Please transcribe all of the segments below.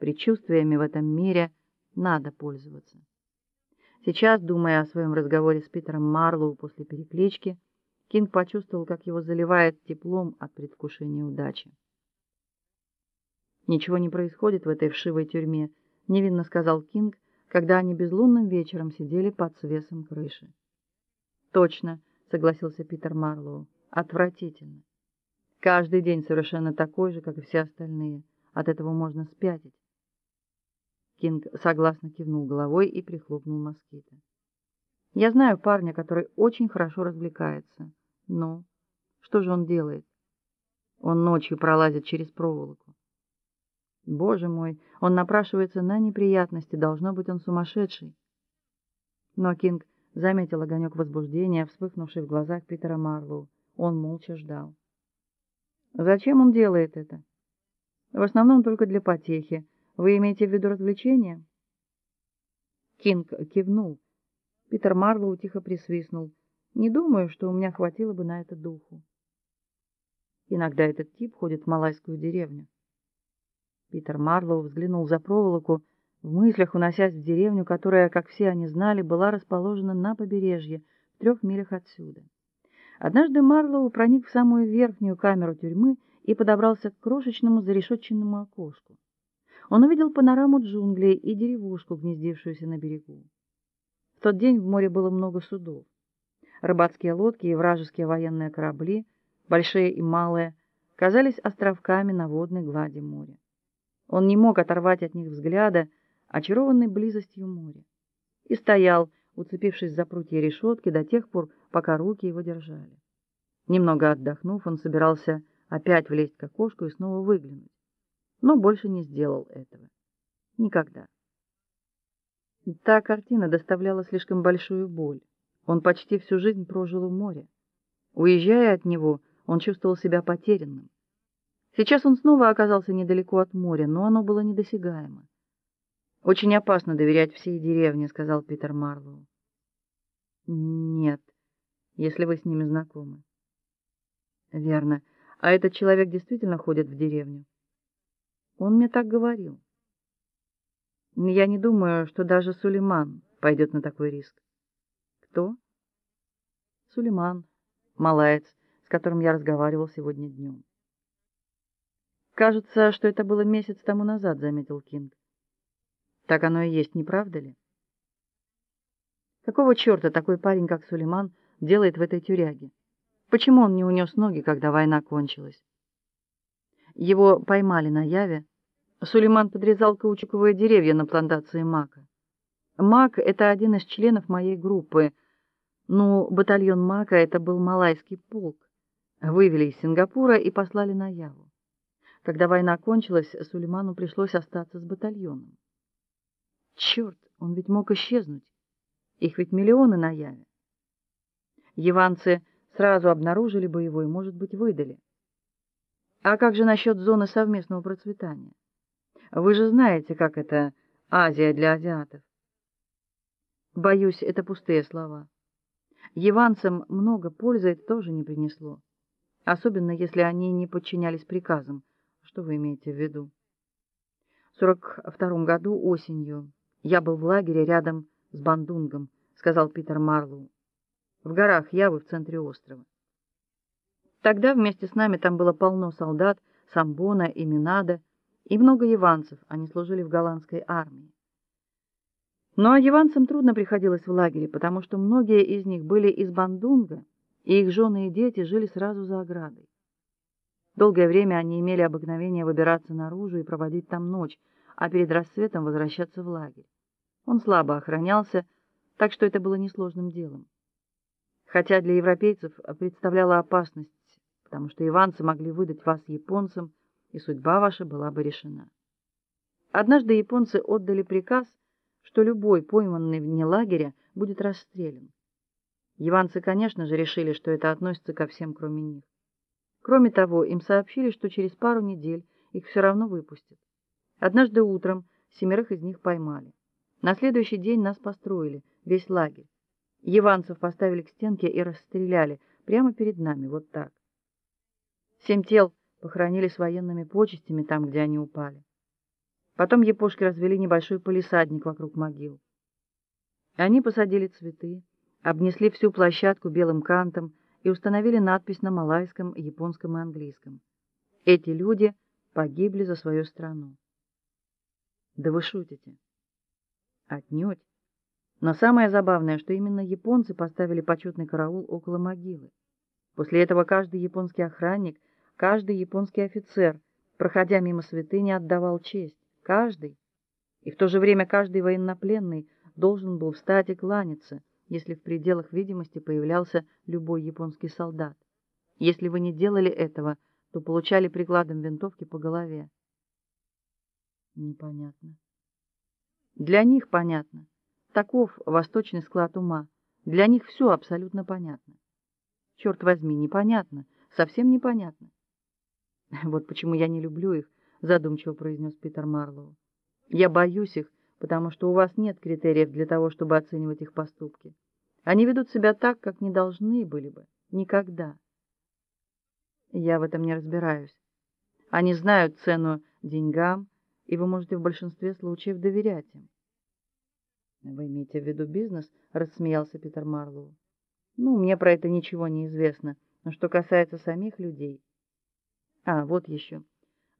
Предчувствиями в этом мире надо пользоваться. Сейчас, думая о своем разговоре с Питером Марлоу после переклички, Кинг почувствовал, как его заливает теплом от предвкушения удачи. Ничего не происходит в этой вшивой тюрьме, невинно сказал Кинг, когда они безлунным вечером сидели под свесом крыши. Точно, согласился Питер Марлоу. Отвратительно. Каждый день совершенно такой же, как и все остальные. От этого можно спятить. Кинг согласно кивнул головой и прихлопнул москиты. Я знаю парня, который очень хорошо развлекается. Но что же он делает? Он ночью пролазит через проволоку. Боже мой, он напрашивается на неприятности, должно быть, он сумасшедший. Но Кинг заметил огонек возбуждения, вспыхнувший в глазах Питера Марлоу. Он молча ждал. Зачем он делает это? В основном только для потехи. Вы имеете в виду развлечения? Кинг кивнул. Питер Марлоу тихо присвистнул. Не думаю, что у меня хватило бы на это духу. Иногда этот тип ходит в малайскую деревню. Питер Марлоу взглянул за проволоку, в мыслях уносясь в деревню, которая, как все они знали, была расположена на побережье, в трех милях отсюда. Однажды Марлоу проник в самую верхнюю камеру тюрьмы и подобрался к крошечному зарешетченному окошку. Он увидел панораму джунглей и деревушку, гнездившуюся на берегу. В тот день в море было много судов. Рыбацкие лодки и вражеские военные корабли, большие и малые, казались островками на водной глади моря. Он не мог оторвать от них взгляда, очарованный близостью моря, и стоял, уцепившись за прутья решетки до тех пор, пока руки его держали. Немного отдохнув, он собирался опять влезть к окошку и снова выглянуть, но больше не сделал этого. Никогда. Та картина доставляла слишком большую боль. Он почти всю жизнь прожил у моря. Уезжая от него, он чувствовал себя потерянным. Сейчас он снова оказался недалеко от моря, но оно было недосягаемо. Очень опасно доверять всей деревне, сказал Питер Марлоу. Нет, если вы с ними знакомы. Верно. А этот человек действительно ходит в деревню. Он мне так говорил. Я не думаю, что даже Сулейман пойдет на такой риск. Кто? Сулейман, малаец, с которым я разговаривал сегодня днем. Кажется, что это было месяц тому назад, заметил Кинг. Так оно и есть, не правда ли? Какого чёрта такой парень, как Сулейман, делает в этой тюряге? Почему он не унес ноги, когда война кончилась? Его поймали на Яве. Сулейман подрезал каучуковые деревья на плантации мака. Мак это один из членов моей группы. Ну, батальон мака это был малайский полк. Вывели из Сингапура и послали на Яву. Когда война кончилась, Сулейману пришлось остаться с батальоном. Черт, он ведь мог исчезнуть. Их ведь миллионы на Яве. Яванцы сразу обнаружили бы его и, может быть, выдали. А как же насчет зоны совместного процветания? Вы же знаете, как это Азия для азиатов. Боюсь, это пустые слова. Яванцам много пользы это тоже не принесло, особенно если они не подчинялись приказам. Что вы имеете в виду? В 42 году осенью я был в лагере рядом с Бандунгом, сказал Питер Марлоу. В горах Явы в центре острова. Тогда вместе с нами там было полно солдат Самбона и Минада и много яванцев, они служили в голландской армии. Но яванцам трудно приходилось в лагере, потому что многие из них были из Бандунга, и их жены и дети жили сразу за оградой. Долгое время они имели обыкновение выбираться наружу и проводить там ночь, а перед рассветом возвращаться в лагерь. Он слабо охранялся, так что это было несложным делом. Хотя для европейцев представляла опасность, потому что иванцы могли выдать вас японцам, и судьба ваша была бы решена. Однажды японцы отдали приказ, что любой пойманный вне лагеря будет расстрелян. Иванцы, конечно же, решили, что это относится ко всем, кроме них. Кроме того, им сообщили, что через пару недель их все равно выпустят. Однажды утром семерых из них поймали. На следующий день нас построили, весь лагерь. Еванцев поставили к стенке и расстреляли прямо перед нами, вот так. Семь тел похоронили с военными почестями там, где они упали. Потом япошки развели небольшой палисадник вокруг могил. Они посадили цветы, обнесли всю площадку белым кантом и установили надпись на малайском, японском и английском. Эти люди погибли за свою страну. Да вы шутите? Отнюдь. Но самое забавное, что именно японцы поставили почетный караул около могилы. После этого каждый японский охранник, каждый японский офицер, проходя мимо святыни, отдавал честь. Каждый. И в то же время каждый военнопленный должен был встать и кланяться, если в пределах видимости появлялся любой японский солдат. Если вы не делали этого, то получали прикладом винтовки по голове. Непонятно. Для них понятно. Таков восточный склад ума. Для них все абсолютно понятно. Черт возьми, непонятно, совсем непонятно. Вот почему я не люблю их, задумчиво произнес Питер Марлоу. Я боюсь их, потому что у вас нет критериев для того, чтобы оценивать их поступки. Они ведут себя так, как не должны были бы. Никогда. Я в этом не разбираюсь. Они знают цену деньгам, и вы можете в большинстве случаев доверять им. Вы имеете в виду бизнес? рассмеялся Питер Марлоу. Ну, мне про это ничего не известно. Но что касается самих людей. А, вот еще.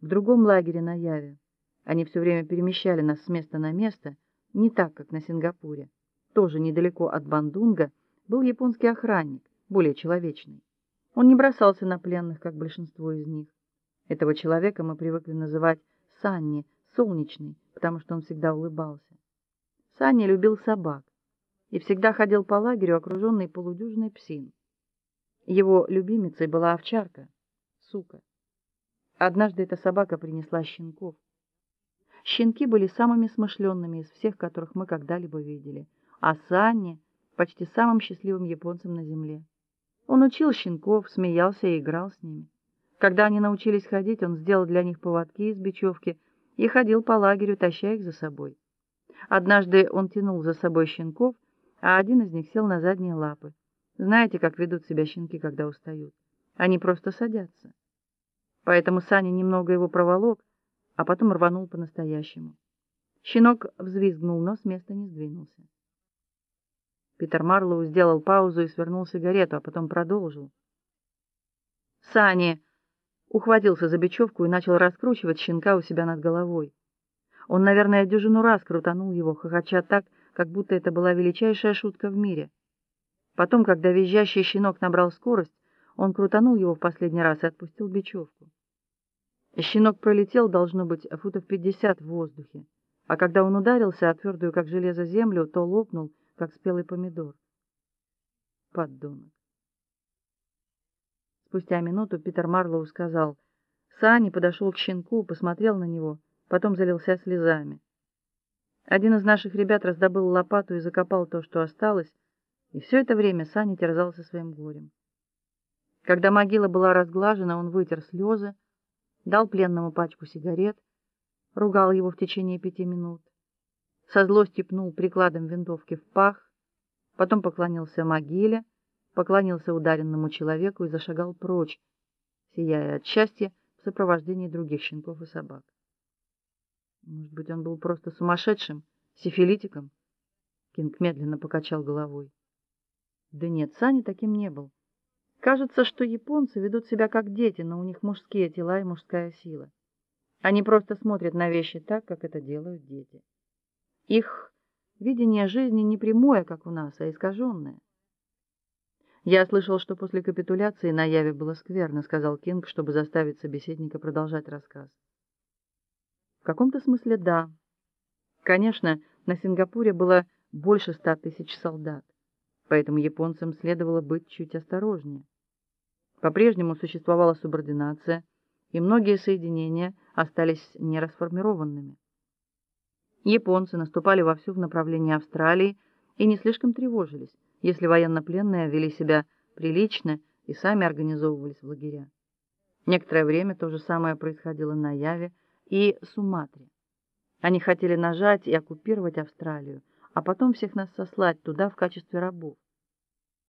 В другом лагере на Яве они все время перемещали нас с места на место, не так, как на Сингапуре. Тоже недалеко от Бандунга был японский охранник, более человечный. Он не бросался на пленных, как большинство из них. Этого человека мы привыкли называть Санни, солнечный, потому что он всегда улыбался. Санни любил собак и всегда ходил по лагерю, окруженный полудюжиной псин. Его любимицей была овчарка, сука. Однажды эта собака принесла щенков. Щенки были самыми смышленными из всех, которых мы когда-либо видели, а Санни почти самым счастливым японцем на земле. Он учил щенков, смеялся и играл с ними. Когда они научились ходить, он сделал для них поводки из бечевки и ходил по лагерю, таща их за собой. Однажды он тянул за собой щенков, а один из них сел на задние лапы. Знаете, как ведут себя щенки, когда устают? Они просто садятся. Поэтому Саня немного его проволок, а потом рванул по-настоящему. Щенок взвизгнул, но с места не сдвинулся. Питер Марлоу сделал паузу и свернул сигарету, а потом продолжил. Сани ухватился за бечевку и начал раскручивать щенка у себя над головой. Он, наверное, дюжину раз крутанул его, хохоча так, как будто это была величайшая шутка в мире. Потом, когда визжащий щенок набрал скорость, он крутанул его в последний раз и отпустил бечевку. Щенок пролетел, должно быть, футов пятьдесят в воздухе, а когда он ударился о твердую, как железо, землю, то лопнул, как спелый помидор. Поддонок. Спустя минуту Питер Марлоу сказал: "Сани подошел к щенку, посмотрел на него потом залился слезами. Один из наших ребят раздобыл лопату и закопал то, что осталось, и все это время Саня терзался своим горем. Когда могила была разглажена, он вытер слезы, дал пленному пачку сигарет, ругал его в течение пяти минут, со злостью пнул прикладом винтовки в пах, потом поклонился могиле, поклонился ударенному человеку и зашагал прочь, сияя от счастья в сопровождении других щенков и собак. Может быть, он был просто сумасшедшим, сифилитиком? Кинг медленно покачал головой. Да нет, Саня таким не был. Кажется, что японцы ведут себя как дети, но у них мужские тела и мужская сила. Они просто смотрят на вещи так, как это делают дети. Их видение жизни не прямое, как у нас, а искаженное. Я слышал, что после капитуляции на Яве было скверно, сказал Кинг, чтобы заставить собеседника продолжать рассказ. В каком-то смысле да. Конечно, на Сингапуре было больше ста тысяч солдат, поэтому японцам следовало быть чуть осторожнее. По-прежнему существовала субординация, и многие соединения остались нерасформированными. Японцы наступали вовсю в направлении Австралии и не слишком тревожились, если военнопленные вели себя прилично и сами организовывались в лагеря. Некоторое время то же самое происходило на Яве, и Суматре. Они хотели нажать и оккупировать Австралию, а потом всех нас сослать туда в качестве рабов.